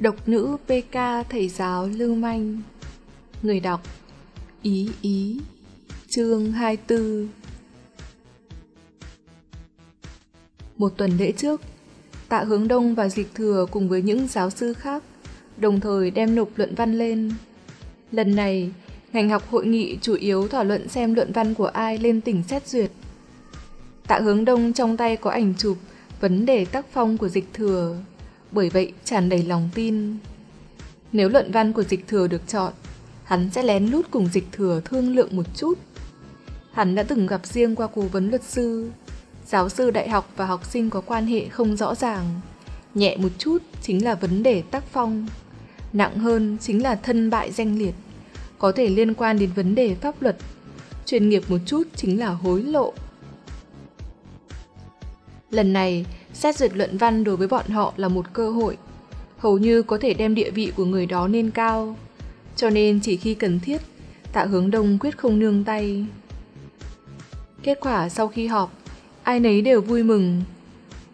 Độc nữ PK thầy giáo lưu manh Người đọc Ý Ý Chương 24 Một tuần lễ trước, Tạ Hướng Đông và Dịch Thừa cùng với những giáo sư khác đồng thời đem nộp luận văn lên. Lần này, ngành học hội nghị chủ yếu thảo luận xem luận văn của ai lên tỉnh xét duyệt. Tạ Hướng Đông trong tay có ảnh chụp vấn đề tác phong của Dịch Thừa bởi vậy tràn đầy lòng tin. Nếu luận văn của dịch thừa được chọn, hắn sẽ lén lút cùng dịch thừa thương lượng một chút. Hắn đã từng gặp riêng qua cố vấn luật sư, giáo sư đại học và học sinh có quan hệ không rõ ràng. Nhẹ một chút chính là vấn đề tác phong, nặng hơn chính là thân bại danh liệt, có thể liên quan đến vấn đề pháp luật. Chuyên nghiệp một chút chính là hối lộ. Lần này, Xét duyệt luận văn đối với bọn họ là một cơ hội, hầu như có thể đem địa vị của người đó lên cao. Cho nên chỉ khi cần thiết, tạ hướng đông quyết không nương tay. Kết quả sau khi họp, ai nấy đều vui mừng.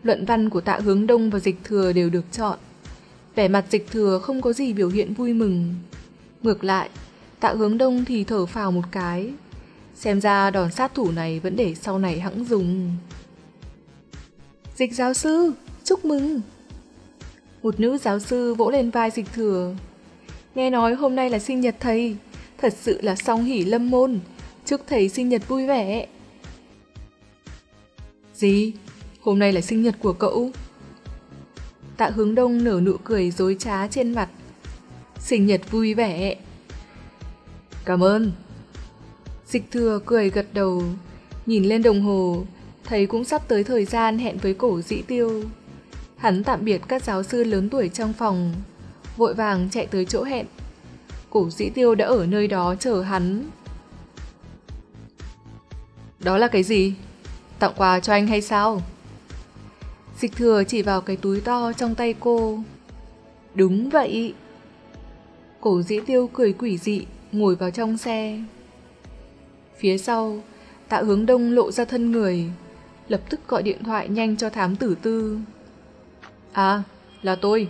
Luận văn của tạ hướng đông và dịch thừa đều được chọn. Vẻ mặt dịch thừa không có gì biểu hiện vui mừng. Ngược lại, tạ hướng đông thì thở phào một cái. Xem ra đòn sát thủ này vẫn để sau này hãng dùng. Dịch giáo sư, chúc mừng. Một nữ giáo sư vỗ lên vai dịch thừa. Nghe nói hôm nay là sinh nhật thầy, thật sự là song hỷ lâm môn, chúc thầy sinh nhật vui vẻ. Gì? Hôm nay là sinh nhật của cậu? Tạ hướng đông nở nụ cười dối trá trên mặt. Sinh nhật vui vẻ. Cảm ơn. Dịch thừa cười gật đầu, nhìn lên đồng hồ, thấy cũng sắp tới thời gian hẹn với cổ dĩ tiêu. Hắn tạm biệt các giáo sư lớn tuổi trong phòng, vội vàng chạy tới chỗ hẹn. Cổ dĩ tiêu đã ở nơi đó chờ hắn. Đó là cái gì? Tặng quà cho anh hay sao? Dịch thừa chỉ vào cái túi to trong tay cô. Đúng vậy. Cổ dĩ tiêu cười quỷ dị, ngồi vào trong xe. Phía sau, tạ hướng đông lộ ra thân người, lập tức gọi điện thoại nhanh cho thám tử tư. À, là tôi.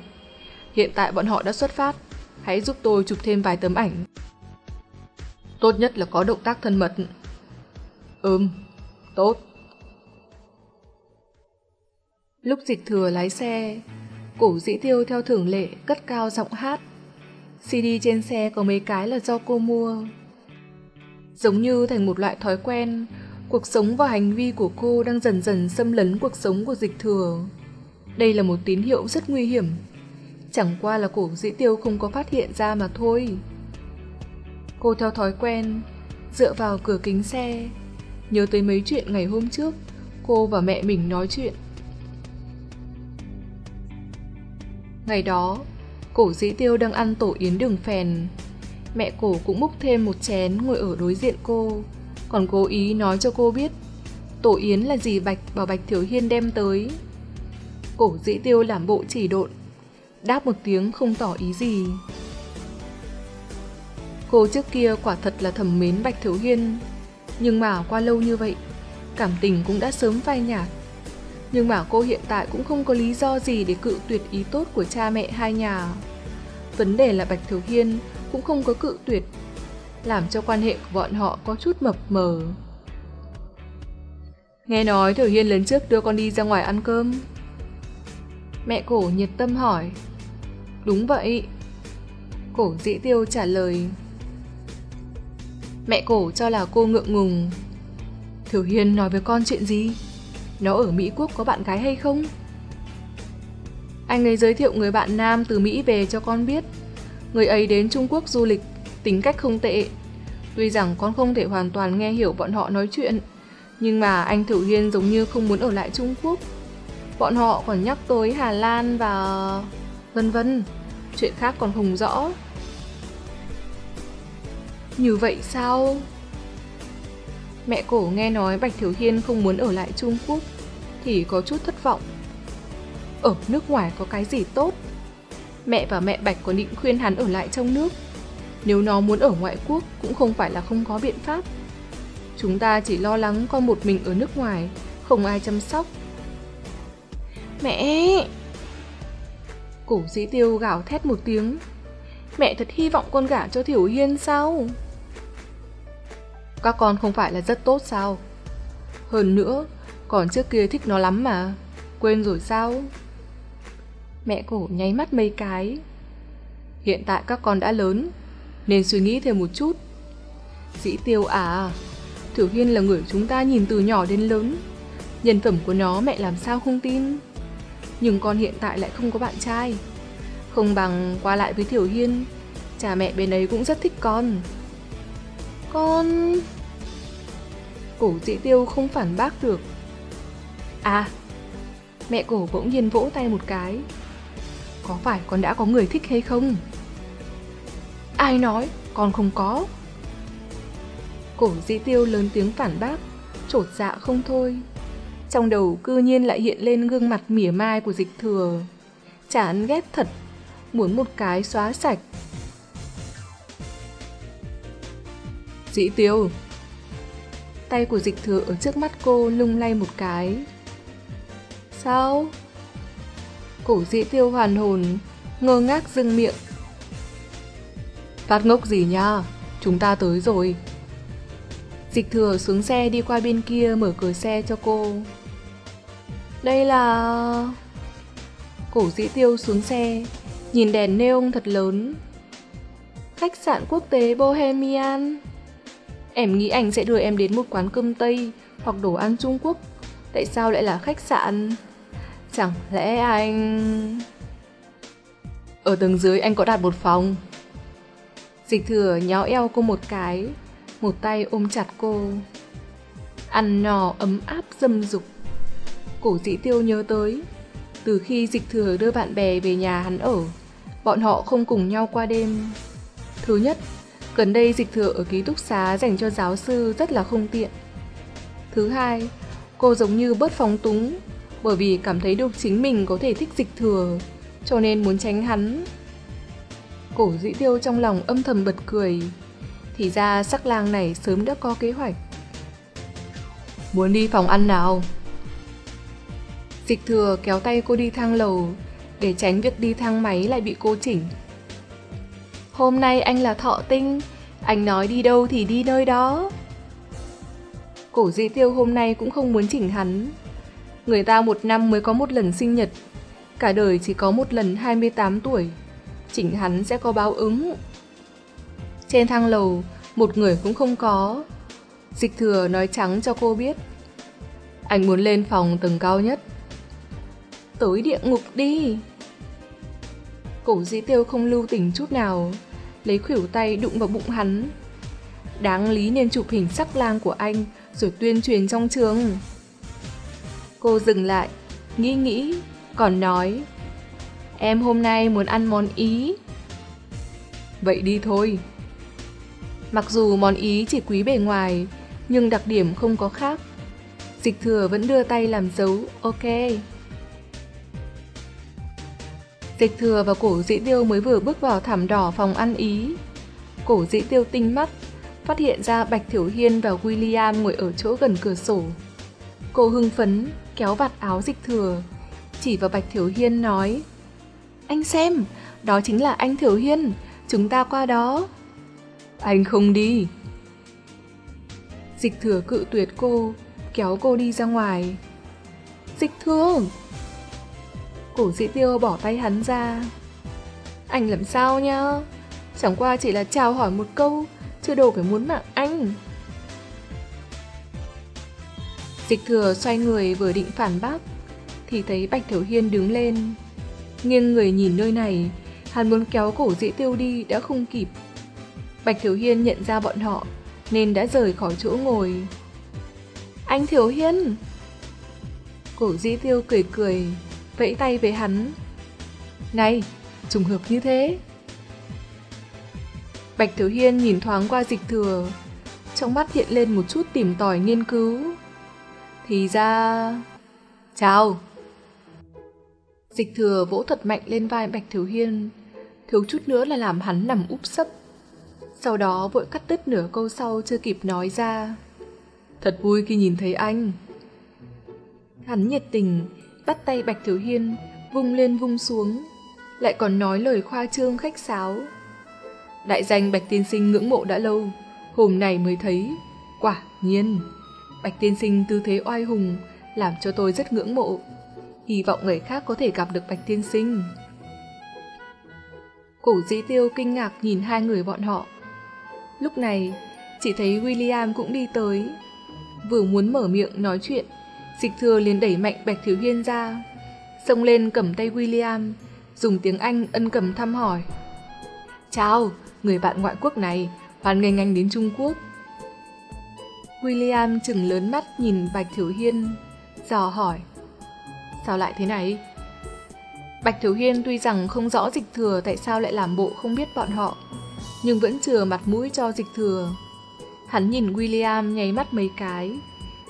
Hiện tại bọn họ đã xuất phát. Hãy giúp tôi chụp thêm vài tấm ảnh. Tốt nhất là có động tác thân mật. Ừm, tốt. Lúc dịch thừa lái xe, cổ dĩ tiêu theo thường lệ cất cao giọng hát. CD trên xe có mấy cái là do cô mua. Giống như thành một loại thói quen, Cuộc sống và hành vi của cô đang dần dần xâm lấn cuộc sống của dịch thừa. Đây là một tín hiệu rất nguy hiểm. Chẳng qua là cổ dĩ tiêu không có phát hiện ra mà thôi. Cô theo thói quen, dựa vào cửa kính xe, nhớ tới mấy chuyện ngày hôm trước, cô và mẹ mình nói chuyện. Ngày đó, cổ dĩ tiêu đang ăn tổ yến đường phèn. Mẹ cổ cũng múc thêm một chén ngồi ở đối diện cô, còn cố ý nói cho cô biết tổ yến là gì Bạch bảo Bạch Thiếu Hiên đem tới. Cổ dĩ tiêu làm bộ chỉ độn, đáp một tiếng không tỏ ý gì. Cô trước kia quả thật là thầm mến Bạch Thiếu Hiên, nhưng mà qua lâu như vậy, cảm tình cũng đã sớm phai nhạt. Nhưng mà cô hiện tại cũng không có lý do gì để cự tuyệt ý tốt của cha mẹ hai nhà. Vấn đề là Bạch Thiếu Hiên cũng không có cự tuyệt làm cho quan hệ của bọn họ có chút mập mờ. Nghe nói Tiểu Hiên lần trước đưa con đi ra ngoài ăn cơm. Mẹ cổ nhiệt tâm hỏi. Đúng vậy. Cổ dĩ tiêu trả lời. Mẹ cổ cho là cô ngượng ngùng. Tiểu Hiên nói với con chuyện gì? Nó ở Mỹ Quốc có bạn gái hay không? Anh ấy giới thiệu người bạn nam từ Mỹ về cho con biết. Người ấy đến Trung Quốc du lịch tính cách không tệ. Tuy rằng con không thể hoàn toàn nghe hiểu bọn họ nói chuyện, nhưng mà anh Thử Hiên giống như không muốn ở lại Trung Quốc. Bọn họ còn nhắc tới Hà Lan và... vân vân, chuyện khác còn không rõ. Như vậy sao? Mẹ cổ nghe nói Bạch Thiếu Hiên không muốn ở lại Trung Quốc thì có chút thất vọng. Ở nước ngoài có cái gì tốt? Mẹ và mẹ Bạch có định khuyên hắn ở lại trong nước nếu nó muốn ở ngoại quốc cũng không phải là không có biện pháp. Chúng ta chỉ lo lắng con một mình ở nước ngoài, không ai chăm sóc. Mẹ! Cổ dĩ tiêu gào thét một tiếng. Mẹ thật hy vọng con gả cho Thiểu Hiên sao? Các con không phải là rất tốt sao? Hơn nữa, còn trước kia thích nó lắm mà. Quên rồi sao? Mẹ cổ nháy mắt mấy cái. Hiện tại các con đã lớn, nên suy nghĩ thêm một chút. Dĩ tiêu à, Thử Hiên là người chúng ta nhìn từ nhỏ đến lớn. Nhân phẩm của nó mẹ làm sao không tin. Nhưng con hiện tại lại không có bạn trai. Không bằng qua lại với Thiểu Hiên, cha mẹ bên ấy cũng rất thích con. Con... Cổ dĩ tiêu không phản bác được. À, mẹ cổ bỗng nhiên vỗ tay một cái. Có phải con đã có người thích hay không? Ai nói, con không có. Cổ dĩ tiêu lớn tiếng phản bác, trột dạ không thôi. Trong đầu cư nhiên lại hiện lên gương mặt mỉa mai của dịch thừa. Chán ghét thật, muốn một cái xóa sạch. Dĩ tiêu Tay của dịch thừa ở trước mắt cô lung lay một cái. Sao? Cổ dĩ tiêu hoàn hồn, ngơ ngác dưng miệng. Phát ngốc gì nha, chúng ta tới rồi. Dịch thừa xuống xe đi qua bên kia mở cửa xe cho cô. Đây là... Cổ dĩ tiêu xuống xe, nhìn đèn neon thật lớn. Khách sạn quốc tế Bohemian. Em nghĩ anh sẽ đưa em đến một quán cơm Tây hoặc đồ ăn Trung Quốc. Tại sao lại là khách sạn? Chẳng lẽ anh... Ở tầng dưới anh có đặt một phòng. Dịch thừa nhéo eo cô một cái, một tay ôm chặt cô. Ăn nò ấm áp dâm dục. Cổ dĩ tiêu nhớ tới, từ khi dịch thừa đưa bạn bè về nhà hắn ở, bọn họ không cùng nhau qua đêm. Thứ nhất, gần đây dịch thừa ở ký túc xá dành cho giáo sư rất là không tiện. Thứ hai, cô giống như bớt phóng túng, bởi vì cảm thấy được chính mình có thể thích dịch thừa, cho nên muốn tránh hắn. Cổ dĩ tiêu trong lòng âm thầm bật cười, thì ra sắc lang này sớm đã có kế hoạch. Muốn đi phòng ăn nào? Dịch thừa kéo tay cô đi thang lầu, để tránh việc đi thang máy lại bị cô chỉnh. Hôm nay anh là thọ tinh, anh nói đi đâu thì đi nơi đó. Cổ dĩ tiêu hôm nay cũng không muốn chỉnh hắn. Người ta một năm mới có một lần sinh nhật, cả đời chỉ có một lần 28 tuổi. Chỉnh hắn sẽ có báo ứng. Trên thang lầu, một người cũng không có. Dịch thừa nói trắng cho cô biết. Anh muốn lên phòng tầng cao nhất. Tới địa ngục đi. Cổ dĩ tiêu không lưu tình chút nào, lấy khuỷu tay đụng vào bụng hắn. Đáng lý nên chụp hình sắc lang của anh rồi tuyên truyền trong trường. Cô dừng lại, nghĩ nghĩ, còn nói Em hôm nay muốn ăn món Ý. Vậy đi thôi. Mặc dù món Ý chỉ quý bề ngoài, nhưng đặc điểm không có khác. Dịch thừa vẫn đưa tay làm dấu, ok. Dịch thừa và cổ dĩ tiêu mới vừa bước vào thảm đỏ phòng ăn Ý. Cổ dĩ tiêu tinh mắt, phát hiện ra Bạch Thiểu Hiên và William ngồi ở chỗ gần cửa sổ. Cô hưng phấn, kéo vạt áo dịch thừa, chỉ vào Bạch Thiểu Hiên nói anh xem, đó chính là anh Thiểu Hiên, chúng ta qua đó. Anh không đi. Dịch thừa cự tuyệt cô, kéo cô đi ra ngoài. Dịch thừa! Cổ dĩ tiêu bỏ tay hắn ra. Anh làm sao nhá? Chẳng qua chỉ là chào hỏi một câu, chưa đồ phải muốn mạng anh. Dịch thừa xoay người vừa định phản bác, thì thấy Bạch Thiểu Hiên đứng lên. Nghiêng người nhìn nơi này, hắn muốn kéo cổ dĩ tiêu đi đã không kịp. Bạch Thiếu Hiên nhận ra bọn họ, nên đã rời khỏi chỗ ngồi. Anh Thiếu Hiên! Cổ dĩ tiêu cười cười, vẫy tay với hắn. Này, trùng hợp như thế. Bạch Thiếu Hiên nhìn thoáng qua dịch thừa, trong mắt hiện lên một chút tìm tòi nghiên cứu. Thì ra... Chào! Dịch thừa vỗ thật mạnh lên vai Bạch Thiếu Hiên, thiếu chút nữa là làm hắn nằm úp sấp. Sau đó vội cắt đứt nửa câu sau chưa kịp nói ra. Thật vui khi nhìn thấy anh. Hắn nhiệt tình, bắt tay Bạch Thiếu Hiên, vung lên vung xuống, lại còn nói lời khoa trương khách sáo. Đại danh Bạch Tiên Sinh ngưỡng mộ đã lâu, hôm nay mới thấy, quả nhiên. Bạch Tiên Sinh tư thế oai hùng, làm cho tôi rất ngưỡng mộ. Hy vọng người khác có thể gặp được Bạch Tiên Sinh. Cổ dĩ tiêu kinh ngạc nhìn hai người bọn họ. Lúc này, chỉ thấy William cũng đi tới. Vừa muốn mở miệng nói chuyện, dịch thừa liền đẩy mạnh Bạch Thiếu Hiên ra, xông lên cầm tay William, dùng tiếng Anh ân cầm thăm hỏi. Chào, người bạn ngoại quốc này, hoan nghênh anh đến Trung Quốc. William chừng lớn mắt nhìn Bạch Thiếu Hiên, dò hỏi. Sao lại thế này? Bạch Thiếu Hiên tuy rằng không rõ dịch thừa tại sao lại làm bộ không biết bọn họ, nhưng vẫn chừa mặt mũi cho dịch thừa. Hắn nhìn William nháy mắt mấy cái,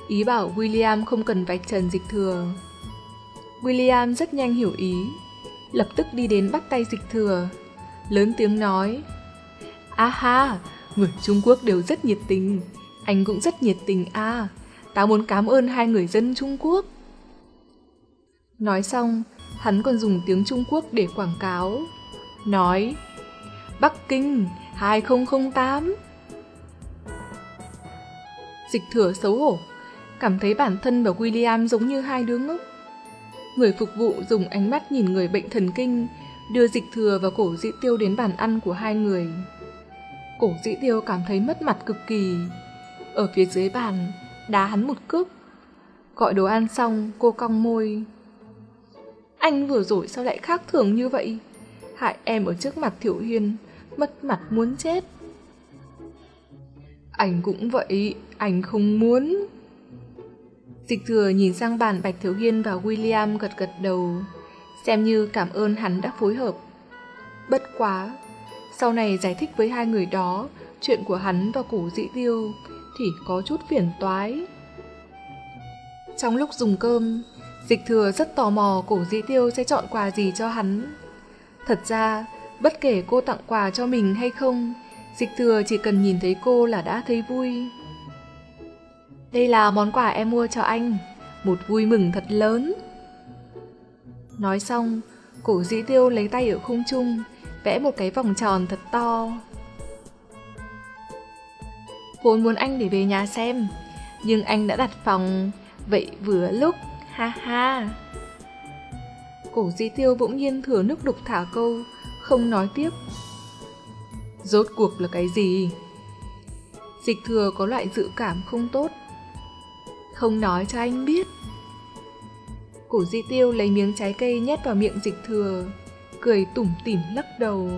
ý bảo William không cần vạch trần dịch thừa. William rất nhanh hiểu ý, lập tức đi đến bắt tay dịch thừa, lớn tiếng nói. A ha, người Trung Quốc đều rất nhiệt tình, anh cũng rất nhiệt tình a à, tao muốn cảm ơn hai người dân Trung Quốc. Nói xong, hắn còn dùng tiếng Trung Quốc để quảng cáo. Nói, Bắc Kinh 2008. Dịch thừa xấu hổ, cảm thấy bản thân và William giống như hai đứa ngốc. Người phục vụ dùng ánh mắt nhìn người bệnh thần kinh, đưa dịch thừa và cổ dĩ tiêu đến bàn ăn của hai người. Cổ dĩ tiêu cảm thấy mất mặt cực kỳ. Ở phía dưới bàn, đá hắn một cước. Gọi đồ ăn xong, cô cong môi. Anh vừa rồi sao lại khác thường như vậy? Hại em ở trước mặt Thiểu Hiên, mất mặt muốn chết. Anh cũng vậy, anh không muốn. Dịch thừa nhìn sang bàn Bạch Thiếu Hiên và William gật gật đầu, xem như cảm ơn hắn đã phối hợp. Bất quá, sau này giải thích với hai người đó chuyện của hắn và cổ dĩ tiêu thì có chút phiền toái. Trong lúc dùng cơm, Dịch thừa rất tò mò cổ dĩ tiêu sẽ chọn quà gì cho hắn. Thật ra, bất kể cô tặng quà cho mình hay không, dịch thừa chỉ cần nhìn thấy cô là đã thấy vui. Đây là món quà em mua cho anh, một vui mừng thật lớn. Nói xong, cổ dĩ tiêu lấy tay ở khung trung, vẽ một cái vòng tròn thật to. Vốn muốn anh để về nhà xem, nhưng anh đã đặt phòng, vậy vừa lúc ha ha. Cổ di tiêu bỗng nhiên thừa nước đục thả câu, không nói tiếp. Rốt cuộc là cái gì? Dịch thừa có loại dự cảm không tốt. Không nói cho anh biết. Cổ di tiêu lấy miếng trái cây nhét vào miệng dịch thừa, cười tủm tỉm lắc đầu.